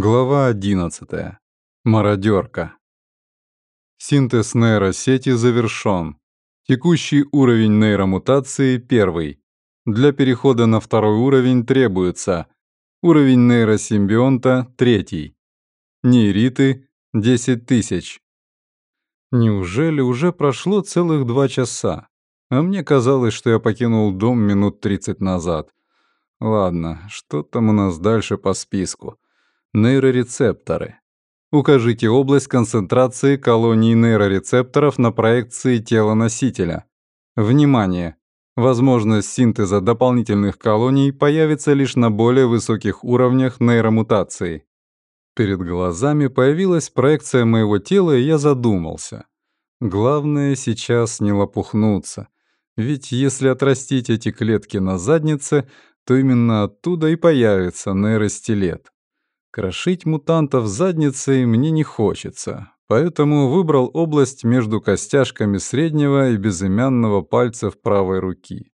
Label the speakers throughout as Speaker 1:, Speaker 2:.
Speaker 1: Глава 11. Мародерка. Синтез нейросети завершен. Текущий уровень нейромутации — первый. Для перехода на второй уровень требуется уровень нейросимбионта — третий. Нейриты — 10 тысяч. Неужели уже прошло целых два часа? А мне казалось, что я покинул дом минут 30 назад. Ладно, что там у нас дальше по списку? Нейрорецепторы. Укажите область концентрации колоний нейрорецепторов на проекции тела носителя. Внимание! Возможность синтеза дополнительных колоний появится лишь на более высоких уровнях нейромутации. Перед глазами появилась проекция моего тела, и я задумался. Главное сейчас не лопухнуться. Ведь если отрастить эти клетки на заднице, то именно оттуда и появится нейростилет. Крошить мутантов задницей мне не хочется, поэтому выбрал область между костяшками среднего и безымянного пальцев правой руки.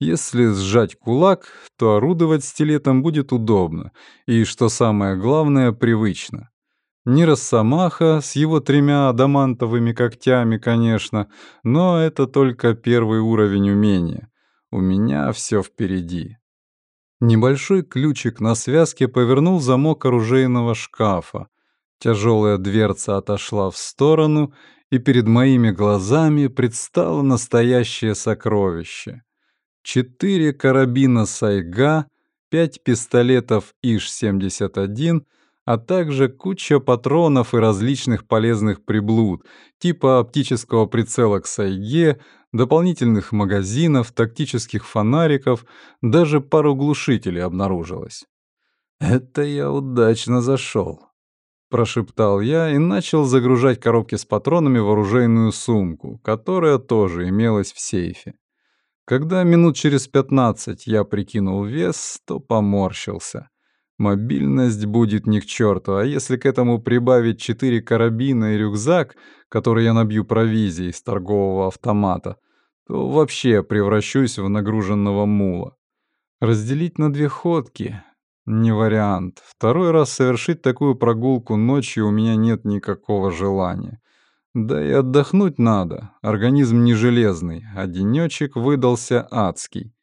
Speaker 1: Если сжать кулак, то орудовать стилетом будет удобно и, что самое главное, привычно. Не Росомаха с его тремя адамантовыми когтями, конечно, но это только первый уровень умения. У меня все впереди. Небольшой ключик на связке повернул замок оружейного шкафа. Тяжелая дверца отошла в сторону, и перед моими глазами предстало настоящее сокровище. Четыре карабина «Сайга», пять пистолетов ИШ-71, а также куча патронов и различных полезных приблуд, типа оптического прицела к «Сайге», дополнительных магазинов, тактических фонариков, даже пару глушителей обнаружилось. «Это я удачно зашел», — прошептал я и начал загружать коробки с патронами в оружейную сумку, которая тоже имелась в сейфе. Когда минут через пятнадцать я прикинул вес, то поморщился. Мобильность будет ни к черту, а если к этому прибавить четыре карабина и рюкзак, который я набью провизией из торгового автомата, то вообще превращусь в нагруженного мула. Разделить на две ходки — не вариант. Второй раз совершить такую прогулку ночью у меня нет никакого желания. Да и отдохнуть надо, организм не железный, а денёчек выдался адский.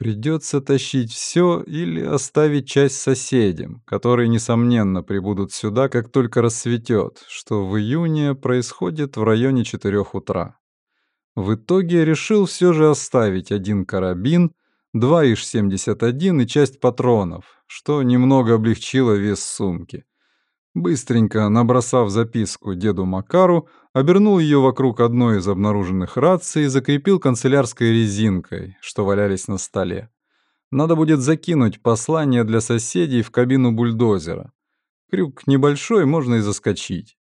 Speaker 1: Придется тащить все или оставить часть соседям, которые, несомненно, прибудут сюда, как только рассветет, что в июне происходит в районе 4 утра. В итоге решил все же оставить один карабин, два ИШ-71 и часть патронов, что немного облегчило вес сумки. Быстренько набросав записку деду Макару, обернул ее вокруг одной из обнаруженных раций и закрепил канцелярской резинкой, что валялись на столе. Надо будет закинуть послание для соседей в кабину бульдозера. Крюк небольшой, можно и заскочить.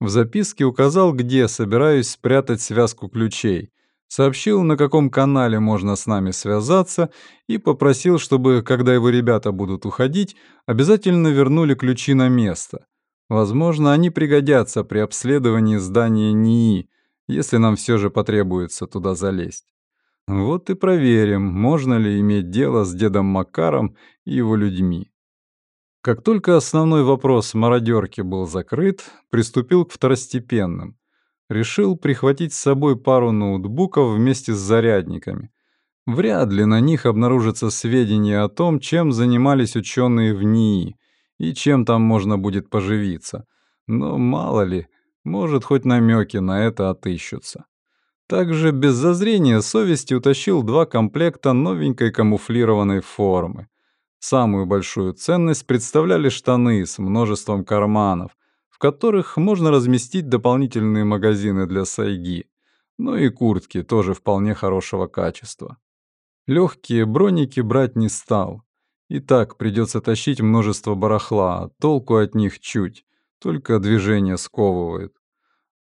Speaker 1: В записке указал, где собираюсь спрятать связку ключей, сообщил, на каком канале можно с нами связаться и попросил, чтобы, когда его ребята будут уходить, обязательно вернули ключи на место. Возможно, они пригодятся при обследовании здания НИИ, если нам все же потребуется туда залезть. Вот и проверим, можно ли иметь дело с дедом Макаром и его людьми. Как только основной вопрос мародерки был закрыт, приступил к второстепенным. Решил прихватить с собой пару ноутбуков вместе с зарядниками. Вряд ли на них обнаружатся сведения о том, чем занимались ученые в НИИ, и чем там можно будет поживиться. Но мало ли, может, хоть намеки на это отыщутся. Также без зазрения совести утащил два комплекта новенькой камуфлированной формы. Самую большую ценность представляли штаны с множеством карманов, в которых можно разместить дополнительные магазины для сайги, ну и куртки тоже вполне хорошего качества. Легкие броники брать не стал, и так придется тащить множество барахла, толку от них чуть, только движение сковывает.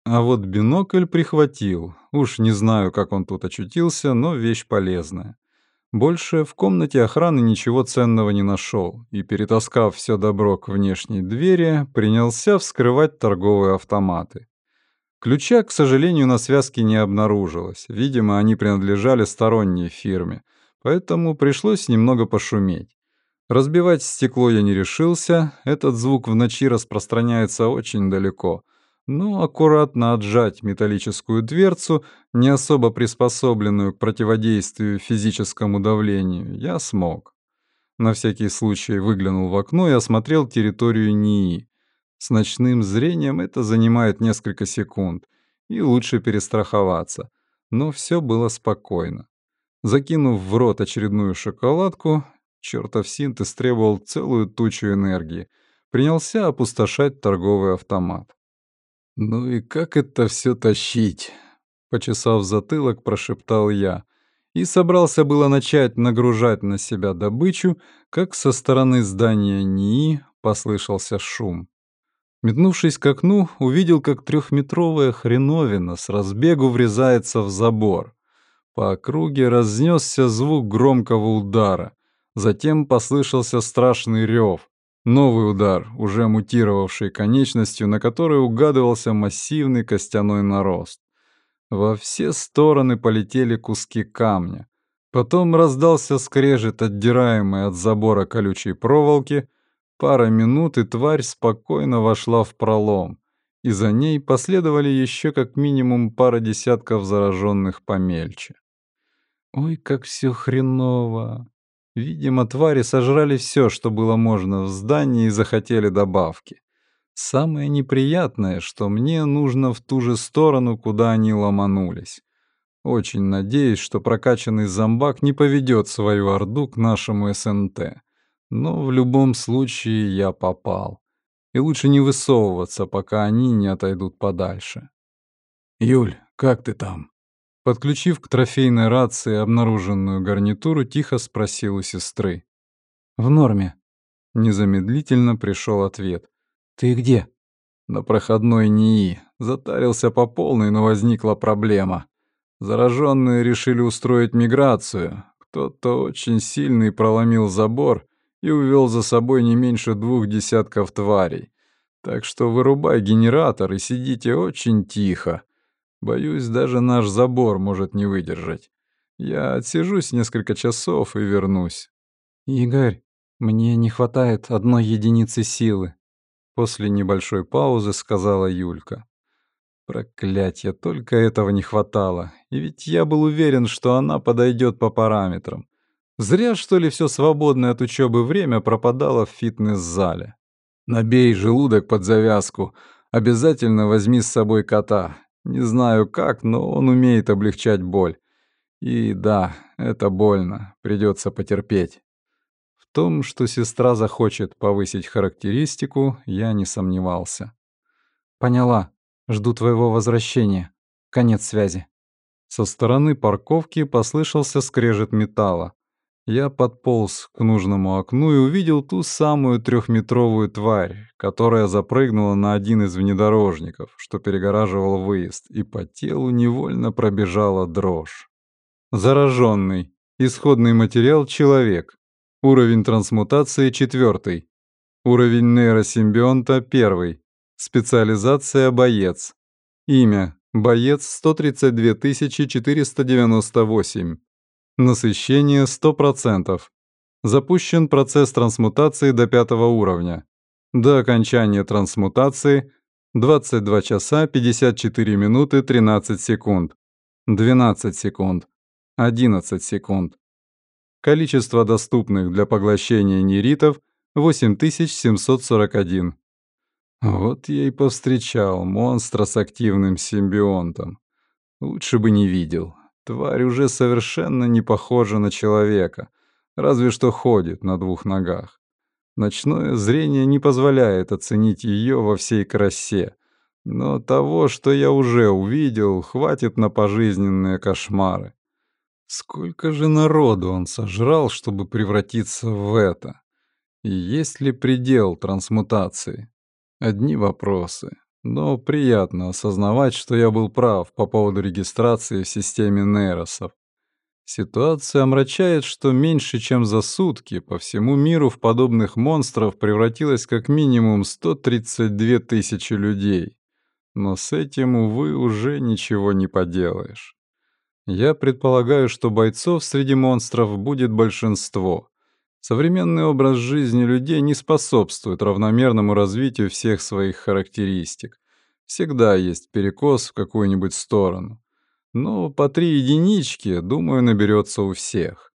Speaker 1: А вот бинокль прихватил. Уж не знаю, как он тут очутился, но вещь полезная. Больше в комнате охраны ничего ценного не нашел, и, перетаскав все добро к внешней двери, принялся вскрывать торговые автоматы. Ключа, к сожалению, на связке не обнаружилось. Видимо, они принадлежали сторонней фирме, поэтому пришлось немного пошуметь. Разбивать стекло я не решился, этот звук в ночи распространяется очень далеко. Но аккуратно отжать металлическую дверцу, не особо приспособленную к противодействию физическому давлению, я смог. На всякий случай выглянул в окно и осмотрел территорию НИИ. С ночным зрением это занимает несколько секунд, и лучше перестраховаться. Но все было спокойно. Закинув в рот очередную шоколадку, чертов синтез требовал целую тучу энергии, принялся опустошать торговый автомат. «Ну и как это все тащить?» Почесав затылок, прошептал я и собрался было начать нагружать на себя добычу, как со стороны здания НИИ послышался шум. Метнувшись к окну, увидел, как трехметровая хреновина с разбегу врезается в забор. По округе разнесся звук громкого удара. Затем послышался страшный рев. Новый удар, уже мутировавший конечностью, на которой угадывался массивный костяной нарост. Во все стороны полетели куски камня. Потом раздался скрежет, отдираемый от забора колючей проволоки. Пара минут, и тварь спокойно вошла в пролом. И за ней последовали еще как минимум пара десятков зараженных помельче. Ой, как все хреново. Видимо, твари сожрали все, что было можно в здании и захотели добавки. Самое неприятное, что мне нужно в ту же сторону, куда они ломанулись. Очень надеюсь, что прокачанный зомбак не поведет свою орду к нашему СНТ. Но в любом случае я попал. И лучше не высовываться, пока они не отойдут подальше. «Юль, как ты там?» Подключив к трофейной рации обнаруженную гарнитуру, тихо спросил у сестры. «В норме». Незамедлительно пришел ответ. «Ты где?» «На проходной НИИ. Затарился по полной, но возникла проблема. Зараженные решили устроить миграцию. Кто-то очень сильный проломил забор и увел за собой не меньше двух десятков тварей. Так что вырубай генератор и сидите очень тихо. Боюсь, даже наш забор может не выдержать. Я отсижусь несколько часов и вернусь». «Игорь, мне не хватает одной единицы силы», После небольшой паузы сказала Юлька. Проклятье, только этого не хватало. И ведь я был уверен, что она подойдет по параметрам. Зря, что ли, все свободное от учебы время пропадало в фитнес-зале. Набей желудок под завязку. Обязательно возьми с собой кота. Не знаю как, но он умеет облегчать боль. И да, это больно, придется потерпеть том, что сестра захочет повысить характеристику, я не сомневался. «Поняла. Жду твоего возвращения. Конец связи». Со стороны парковки послышался скрежет металла. Я подполз к нужному окну и увидел ту самую трехметровую тварь, которая запрыгнула на один из внедорожников, что перегораживал выезд, и по телу невольно пробежала дрожь. Зараженный. Исходный материал — человек. Уровень трансмутации четвертый. Уровень нейросимбионта первый. Специализация боец. Имя боец 132498. Насыщение 100%. Запущен процесс трансмутации до пятого уровня. До окончания трансмутации 22 часа 54 минуты 13 секунд. 12 секунд. 11 секунд. Количество доступных для поглощения неритов — 8741. Вот я и повстречал монстра с активным симбионтом. Лучше бы не видел. Тварь уже совершенно не похожа на человека, разве что ходит на двух ногах. Ночное зрение не позволяет оценить ее во всей красе, но того, что я уже увидел, хватит на пожизненные кошмары. Сколько же народу он сожрал, чтобы превратиться в это? И есть ли предел трансмутации? Одни вопросы. Но приятно осознавать, что я был прав по поводу регистрации в системе нейросов. Ситуация омрачает, что меньше чем за сутки по всему миру в подобных монстров превратилось как минимум 132 тысячи людей. Но с этим, увы, уже ничего не поделаешь. Я предполагаю, что бойцов среди монстров будет большинство. Современный образ жизни людей не способствует равномерному развитию всех своих характеристик. Всегда есть перекос в какую-нибудь сторону. Но по три единички, думаю, наберется у всех.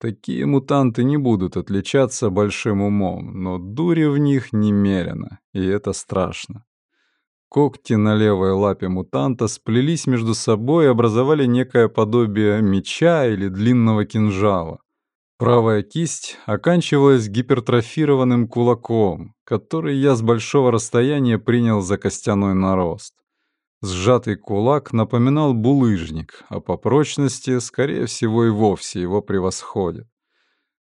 Speaker 1: Такие мутанты не будут отличаться большим умом, но дури в них немерено, и это страшно. Когти на левой лапе мутанта сплелись между собой и образовали некое подобие меча или длинного кинжала. Правая кисть оканчивалась гипертрофированным кулаком, который я с большого расстояния принял за костяной нарост. Сжатый кулак напоминал булыжник, а по прочности, скорее всего, и вовсе его превосходит.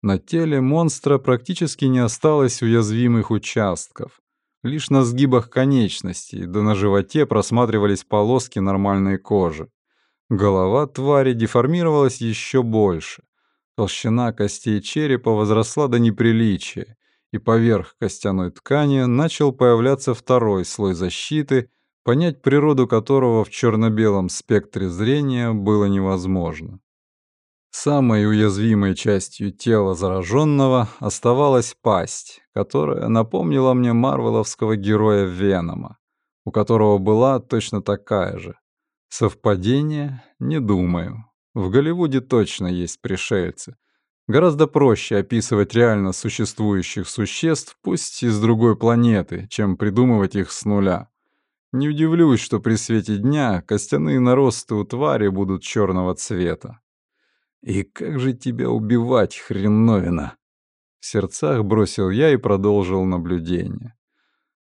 Speaker 1: На теле монстра практически не осталось уязвимых участков. Лишь на сгибах конечностей, да на животе просматривались полоски нормальной кожи. Голова твари деформировалась еще больше. Толщина костей черепа возросла до неприличия, и поверх костяной ткани начал появляться второй слой защиты — понять природу которого в черно-белом спектре зрения было невозможно. Самой уязвимой частью тела зараженного оставалась пасть, которая напомнила мне марвеловского героя Венома, у которого была точно такая же. Совпадение? Не думаю. В Голливуде точно есть пришельцы. Гораздо проще описывать реально существующих существ, пусть из другой планеты, чем придумывать их с нуля. Не удивлюсь, что при свете дня костяные наросты у твари будут черного цвета. И как же тебя убивать, хреновина? В сердцах бросил я и продолжил наблюдение.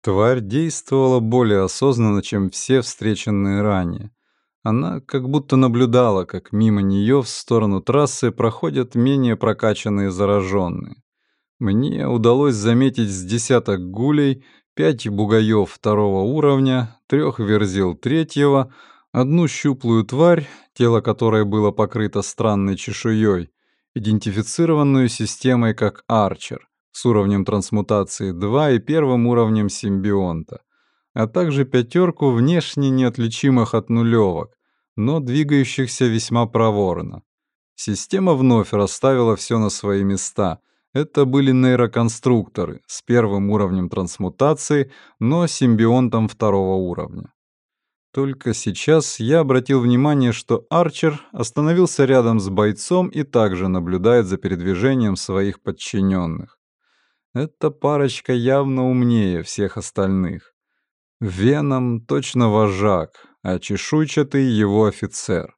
Speaker 1: Тварь действовала более осознанно, чем все встреченные ранее. Она как будто наблюдала, как мимо нее в сторону трассы проходят менее прокачанные зараженные. Мне удалось заметить с десяток гулей — пять бугаев второго уровня, трех верзил третьего, одну щуплую тварь, тело которой было покрыто странной чешуей, идентифицированную системой как Арчер с уровнем трансмутации 2 и первым уровнем симбионта, а также пятерку внешне неотличимых от нулевок, но двигающихся весьма проворно. Система вновь расставила все на свои места — это были нейроконструкторы с первым уровнем трансмутации, но симбионтом второго уровня. Только сейчас я обратил внимание, что Арчер остановился рядом с бойцом и также наблюдает за передвижением своих подчиненных. Эта парочка явно умнее всех остальных. Веном точно вожак, а чешуйчатый его офицер.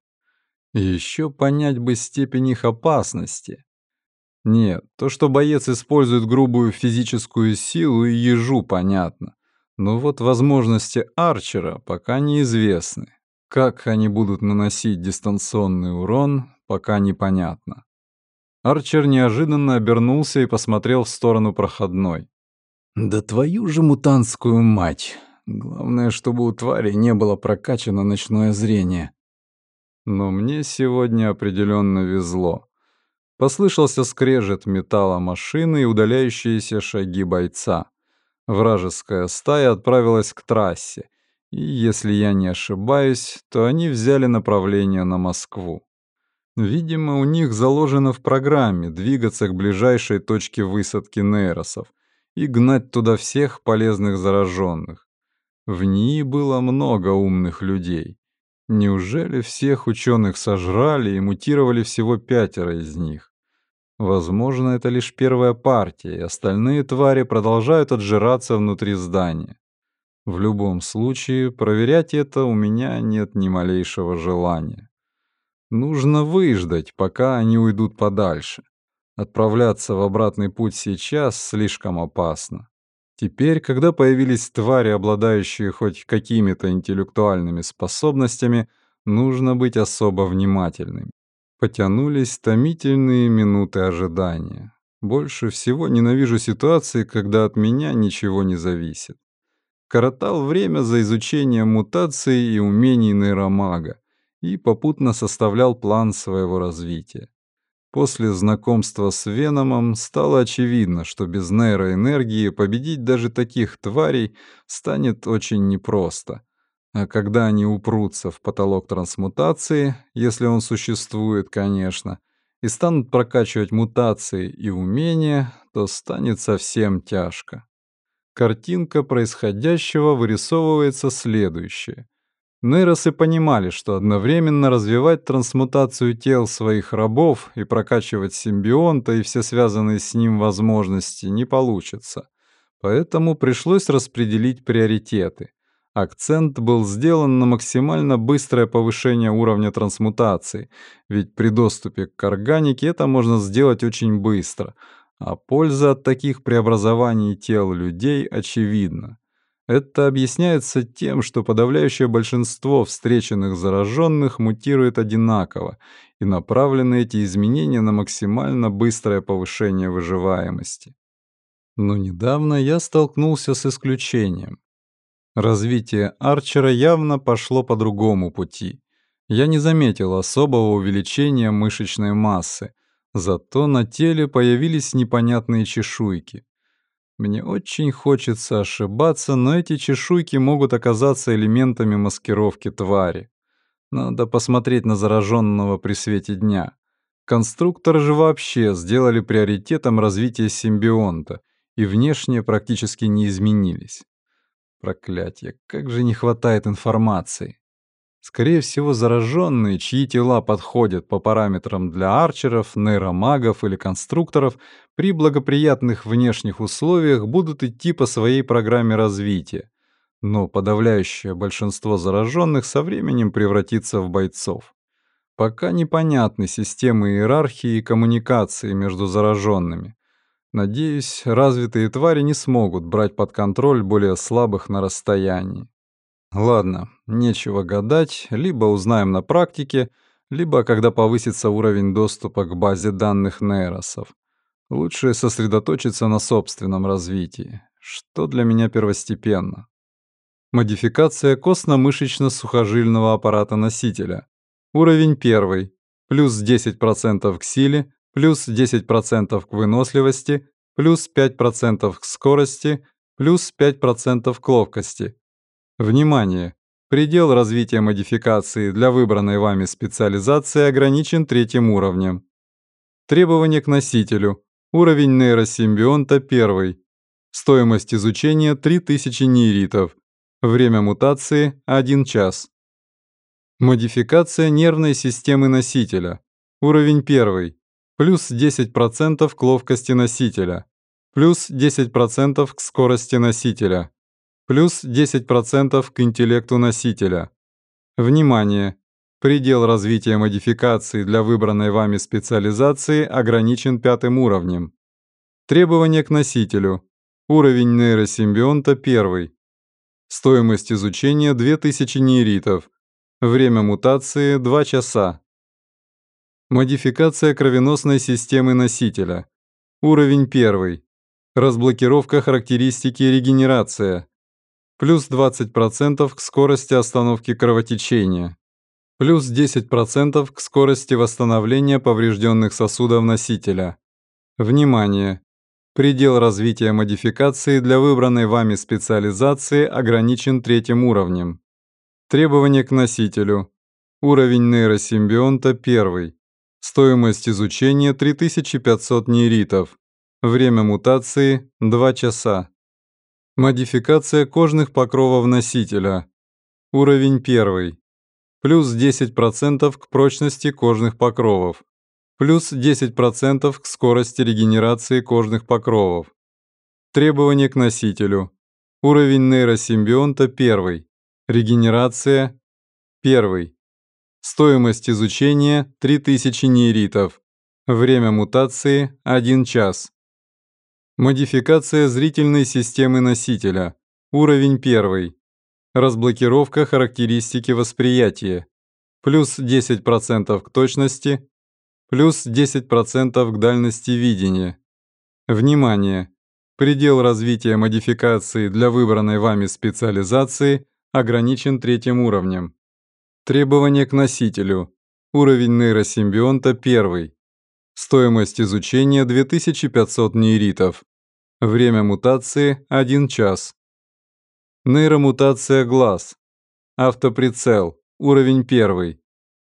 Speaker 1: Еще понять бы степень их опасности. Нет, то, что боец использует грубую физическую силу и ежу, понятно. Но вот возможности Арчера пока неизвестны. Как они будут наносить дистанционный урон, пока непонятно. Арчер неожиданно обернулся и посмотрел в сторону проходной. «Да твою же мутантскую мать! Главное, чтобы у твари не было прокачано ночное зрение». Но мне сегодня определенно везло. Послышался скрежет металла машины и удаляющиеся шаги бойца. Вражеская стая отправилась к трассе, и, если я не ошибаюсь, то они взяли направление на Москву. Видимо, у них заложено в программе двигаться к ближайшей точке высадки нейросов и гнать туда всех полезных зараженных. В ней было много умных людей. Неужели всех ученых сожрали и мутировали всего пятеро из них? Возможно, это лишь первая партия, и остальные твари продолжают отжираться внутри здания. В любом случае, проверять это у меня нет ни малейшего желания. Нужно выждать, пока они уйдут подальше. Отправляться в обратный путь сейчас слишком опасно. Теперь, когда появились твари, обладающие хоть какими-то интеллектуальными способностями, нужно быть особо внимательным. Потянулись томительные минуты ожидания. Больше всего ненавижу ситуации, когда от меня ничего не зависит. Коротал время за изучением мутаций и умений нейромага и попутно составлял план своего развития. После знакомства с Веномом стало очевидно, что без нейроэнергии победить даже таких тварей станет очень непросто — а когда они упрутся в потолок трансмутации, если он существует, конечно, и станут прокачивать мутации и умения, то станет совсем тяжко. Картинка происходящего вырисовывается следующее. Нейросы понимали, что одновременно развивать трансмутацию тел своих рабов и прокачивать симбионта и все связанные с ним возможности не получится. Поэтому пришлось распределить приоритеты. Акцент был сделан на максимально быстрое повышение уровня трансмутации, ведь при доступе к органике это можно сделать очень быстро, а польза от таких преобразований тел людей очевидна. Это объясняется тем, что подавляющее большинство встреченных зараженных мутирует одинаково, и направлены эти изменения на максимально быстрое повышение выживаемости. Но недавно я столкнулся с исключением. Развитие Арчера явно пошло по другому пути. Я не заметил особого увеличения мышечной массы, зато на теле появились непонятные чешуйки. Мне очень хочется ошибаться, но эти чешуйки могут оказаться элементами маскировки твари. Надо посмотреть на зараженного при свете дня. Конструкторы же вообще сделали приоритетом развитие симбионта и внешне практически не изменились. Проклятье, как же не хватает информации. Скорее всего, зараженные, чьи тела подходят по параметрам для арчеров, нейромагов или конструкторов, при благоприятных внешних условиях будут идти по своей программе развития. Но подавляющее большинство зараженных со временем превратится в бойцов. Пока непонятны системы иерархии и коммуникации между зараженными. Надеюсь, развитые твари не смогут брать под контроль более слабых на расстоянии. Ладно, нечего гадать, либо узнаем на практике, либо когда повысится уровень доступа к базе данных нейросов. Лучше сосредоточиться на собственном развитии, что для меня первостепенно. Модификация костно-мышечно-сухожильного аппарата носителя. Уровень 1. Плюс 10% к силе, плюс 10% к выносливости, плюс 5% к скорости, плюс 5% к ловкости. Внимание! Предел развития модификации для выбранной вами специализации ограничен третьим уровнем. Требования к носителю. Уровень нейросимбионта 1. Стоимость изучения 3000 нейритов. Время мутации 1 час. Модификация нервной системы носителя. Уровень 1 плюс 10% к ловкости носителя, плюс 10% к скорости носителя, плюс 10% к интеллекту носителя. Внимание! Предел развития модификации для выбранной вами специализации ограничен пятым уровнем. Требования к носителю. Уровень нейросимбионта 1. Стоимость изучения 2000 нейритов. Время мутации 2 часа. Модификация кровеносной системы носителя. Уровень 1. Разблокировка характеристики регенерация. Плюс 20% к скорости остановки кровотечения. Плюс 10% к скорости восстановления поврежденных сосудов носителя. Внимание! Предел развития модификации для выбранной вами специализации ограничен третьим уровнем. Требования к носителю. Уровень нейросимбионта 1. Стоимость изучения 3500 нейритов. Время мутации 2 часа. Модификация кожных покровов носителя. Уровень 1. Плюс 10% к прочности кожных покровов. Плюс 10% к скорости регенерации кожных покровов. Требования к носителю. Уровень нейросимбионта 1. Регенерация 1. Стоимость изучения 3000 нейритов. Время мутации 1 час. Модификация зрительной системы носителя. Уровень 1. Разблокировка характеристики восприятия. Плюс 10% к точности. Плюс 10% к дальности видения. Внимание! Предел развития модификации для выбранной вами специализации ограничен третьим уровнем. Требования к носителю. Уровень нейросимбионта 1. Стоимость изучения 2500 нейритов. Время мутации 1 час. Нейромутация глаз. Автоприцел. Уровень 1.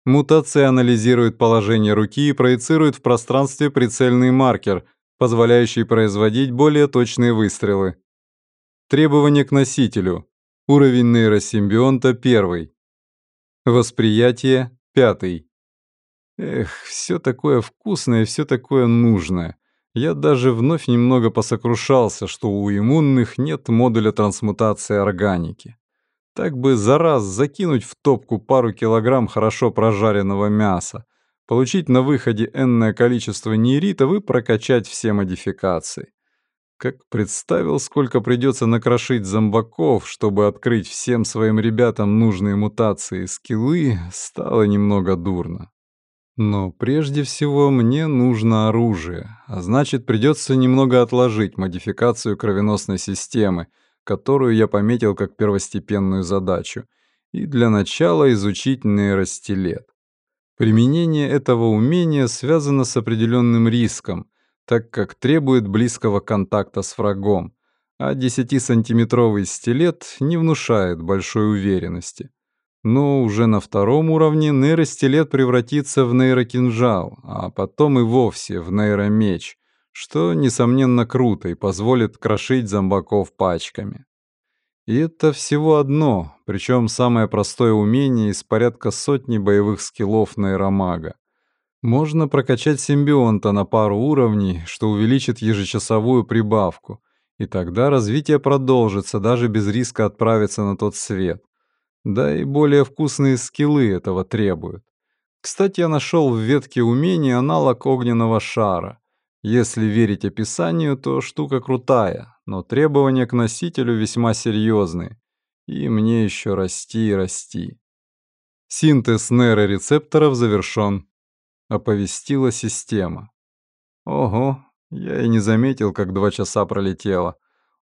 Speaker 1: Мутация анализирует положение руки и проецирует в пространстве прицельный маркер, позволяющий производить более точные выстрелы. Требования к носителю. Уровень нейросимбионта – первый. Восприятие – пятый. Эх, все такое вкусное, все такое нужное. Я даже вновь немного посокрушался, что у иммунных нет модуля трансмутации органики. Так бы за раз закинуть в топку пару килограмм хорошо прожаренного мяса, получить на выходе энное количество нейритов и прокачать все модификации. Как представил, сколько придется накрошить зомбаков, чтобы открыть всем своим ребятам нужные мутации и скиллы, стало немного дурно. Но прежде всего мне нужно оружие, а значит придется немного отложить модификацию кровеносной системы, которую я пометил как первостепенную задачу, и для начала изучить нейростилет. Применение этого умения связано с определенным риском, так как требует близкого контакта с врагом, а 10-сантиметровый стилет не внушает большой уверенности. Но уже на втором уровне нейростилет превратится в нейрокинжал, а потом и вовсе в нейромеч, что, несомненно, круто и позволит крошить зомбаков пачками. И это всего одно, причем самое простое умение из порядка сотни боевых скиллов нейромага. Можно прокачать симбионта на пару уровней, что увеличит ежечасовую прибавку, и тогда развитие продолжится даже без риска отправиться на тот свет. Да и более вкусные скиллы этого требуют. Кстати, я нашел в ветке умений аналог огненного шара. Если верить описанию, то штука крутая, но требования к носителю весьма серьезные. И мне еще расти и расти. Синтез нейрорецепторов завершен. Оповестила система. Ого, я и не заметил, как два часа пролетело.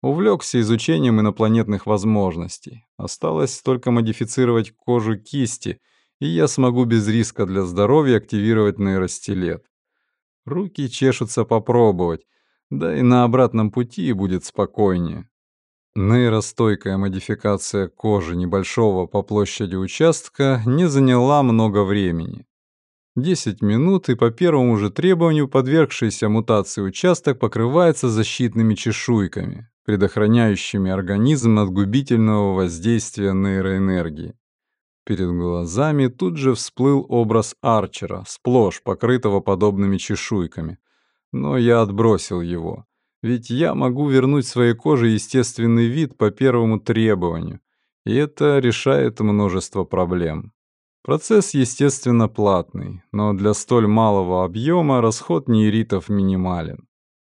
Speaker 1: Увлекся изучением инопланетных возможностей. Осталось только модифицировать кожу кисти, и я смогу без риска для здоровья активировать нейростилет. Руки чешутся попробовать, да и на обратном пути будет спокойнее. Нейростойкая модификация кожи небольшого по площади участка не заняла много времени. 10 минут, и по первому же требованию подвергшийся мутации участок покрывается защитными чешуйками, предохраняющими организм от губительного воздействия нейроэнергии. Перед глазами тут же всплыл образ Арчера, сплошь покрытого подобными чешуйками. Но я отбросил его. Ведь я могу вернуть своей коже естественный вид по первому требованию. И это решает множество проблем. Процесс, естественно, платный, но для столь малого объема расход нейритов минимален.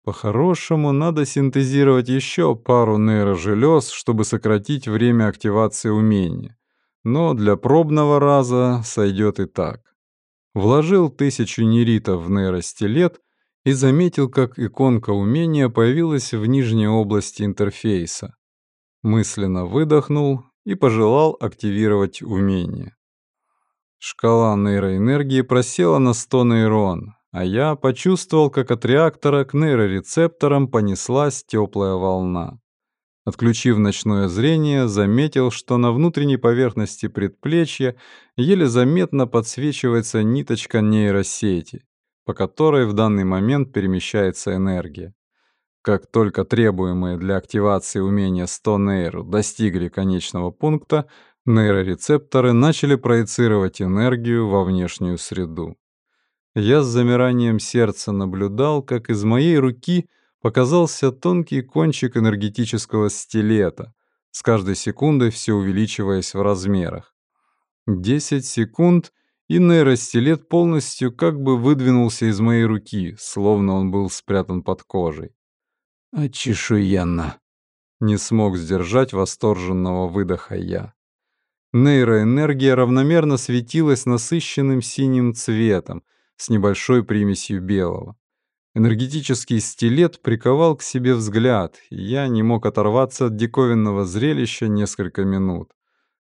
Speaker 1: По-хорошему, надо синтезировать еще пару нейрожелез, чтобы сократить время активации умения. Но для пробного раза сойдет и так. Вложил тысячу нейритов в нейростилет и заметил, как иконка умения появилась в нижней области интерфейса. Мысленно выдохнул и пожелал активировать умение. Шкала нейроэнергии просела на 100 нейрон, а я почувствовал, как от реактора к нейрорецепторам понеслась теплая волна. Отключив ночное зрение, заметил, что на внутренней поверхности предплечья еле заметно подсвечивается ниточка нейросети, по которой в данный момент перемещается энергия. Как только требуемые для активации умения 100 нейр достигли конечного пункта, нейрорецепторы начали проецировать энергию во внешнюю среду. Я с замиранием сердца наблюдал, как из моей руки показался тонкий кончик энергетического стилета, с каждой секундой все увеличиваясь в размерах. Десять секунд, и нейростилет полностью как бы выдвинулся из моей руки, словно он был спрятан под кожей. «Очешуенно!» Не смог сдержать восторженного выдоха я. Нейроэнергия равномерно светилась насыщенным синим цветом, с небольшой примесью белого. Энергетический стилет приковал к себе взгляд, и я не мог оторваться от диковинного зрелища несколько минут.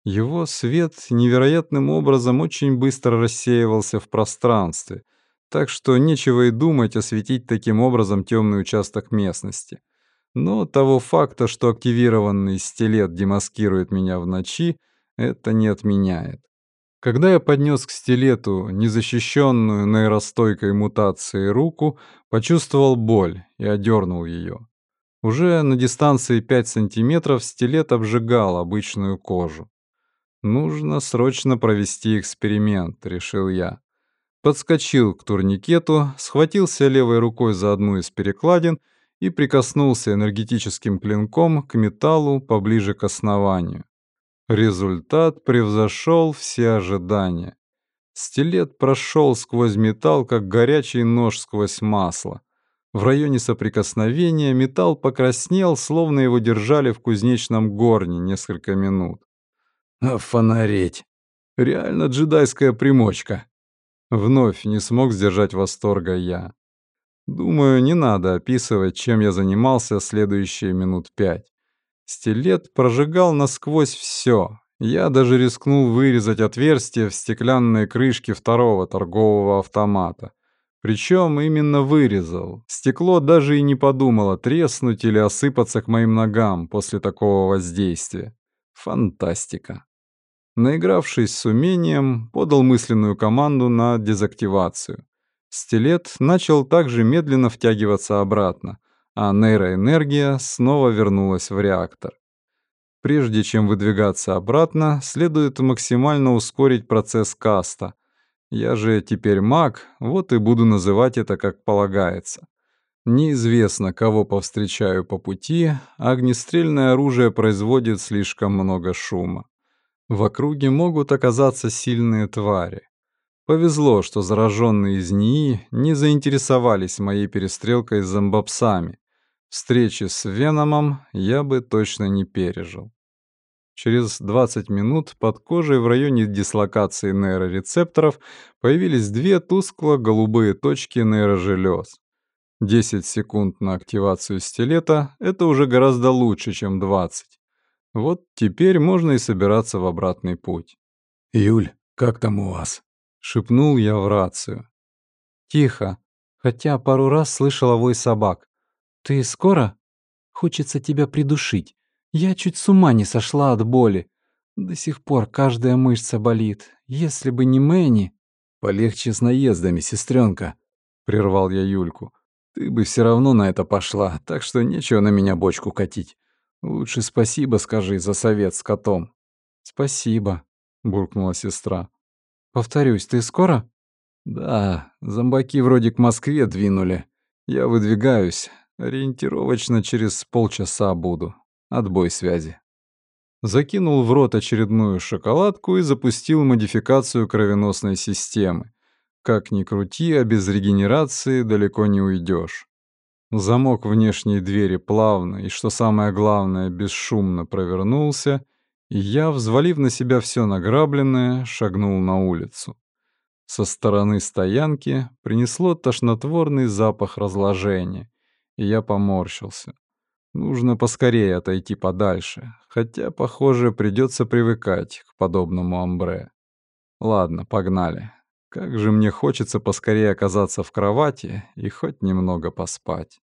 Speaker 1: Его свет невероятным образом очень быстро рассеивался в пространстве, так что нечего и думать осветить таким образом темный участок местности. Но того факта, что активированный стилет демаскирует меня в ночи, это не отменяет. Когда я поднес к стилету незащищенную нейростойкой мутацией руку, почувствовал боль и одернул ее. Уже на дистанции 5 сантиметров стилет обжигал обычную кожу. «Нужно срочно провести эксперимент», — решил я. Подскочил к турникету, схватился левой рукой за одну из перекладин и прикоснулся энергетическим клинком к металлу поближе к основанию. Результат превзошел все ожидания. Стилет прошел сквозь металл, как горячий нож сквозь масло. В районе соприкосновения металл покраснел, словно его держали в кузнечном горне несколько минут. Фонареть! Реально джедайская примочка. Вновь не смог сдержать восторга я. Думаю, не надо описывать, чем я занимался следующие минут пять. Стилет прожигал насквозь все. Я даже рискнул вырезать отверстие в стеклянной крышке второго торгового автомата. Причем именно вырезал. Стекло даже и не подумало треснуть или осыпаться к моим ногам после такого воздействия. Фантастика. Наигравшись с умением, подал мысленную команду на дезактивацию. Стилет начал также медленно втягиваться обратно, а нейроэнергия снова вернулась в реактор. Прежде чем выдвигаться обратно, следует максимально ускорить процесс каста. Я же теперь маг, вот и буду называть это как полагается. Неизвестно, кого повстречаю по пути, огнестрельное оружие производит слишком много шума. В округе могут оказаться сильные твари. Повезло, что зараженные из НИИ не заинтересовались моей перестрелкой с зомбопсами. Встречи с Веномом я бы точно не пережил. Через 20 минут под кожей в районе дислокации нейрорецепторов появились две тускло-голубые точки нейрожелез. 10 секунд на активацию стилета — это уже гораздо лучше, чем 20. Вот теперь можно и собираться в обратный путь. «Юль, как там у вас?» шепнул я в рацию.
Speaker 2: Тихо, хотя пару раз слышала вой собак. Ты скоро? Хочется тебя придушить. Я чуть с ума не сошла от боли. До сих пор каждая мышца болит. Если бы не Мэнни...
Speaker 1: Полегче с наездами, сестренка, прервал я Юльку. Ты бы все равно на это пошла, так что нечего на меня бочку катить. Лучше спасибо скажи за совет с котом.
Speaker 2: Спасибо, буркнула сестра. Повторюсь, ты скоро?
Speaker 1: Да, зомбаки вроде к Москве двинули. Я выдвигаюсь. Ориентировочно через полчаса буду. Отбой связи. Закинул в рот очередную шоколадку и запустил модификацию кровеносной системы. Как ни крути, а без регенерации далеко не уйдешь. Замок внешней двери плавно и, что самое главное, бесшумно провернулся, и я, взвалив на себя все награбленное, шагнул на улицу. Со стороны стоянки принесло тошнотворный запах разложения, я поморщился. Нужно поскорее отойти подальше, хотя, похоже, придется привыкать к подобному амбре. Ладно, погнали. Как же мне хочется поскорее оказаться в кровати и хоть немного поспать.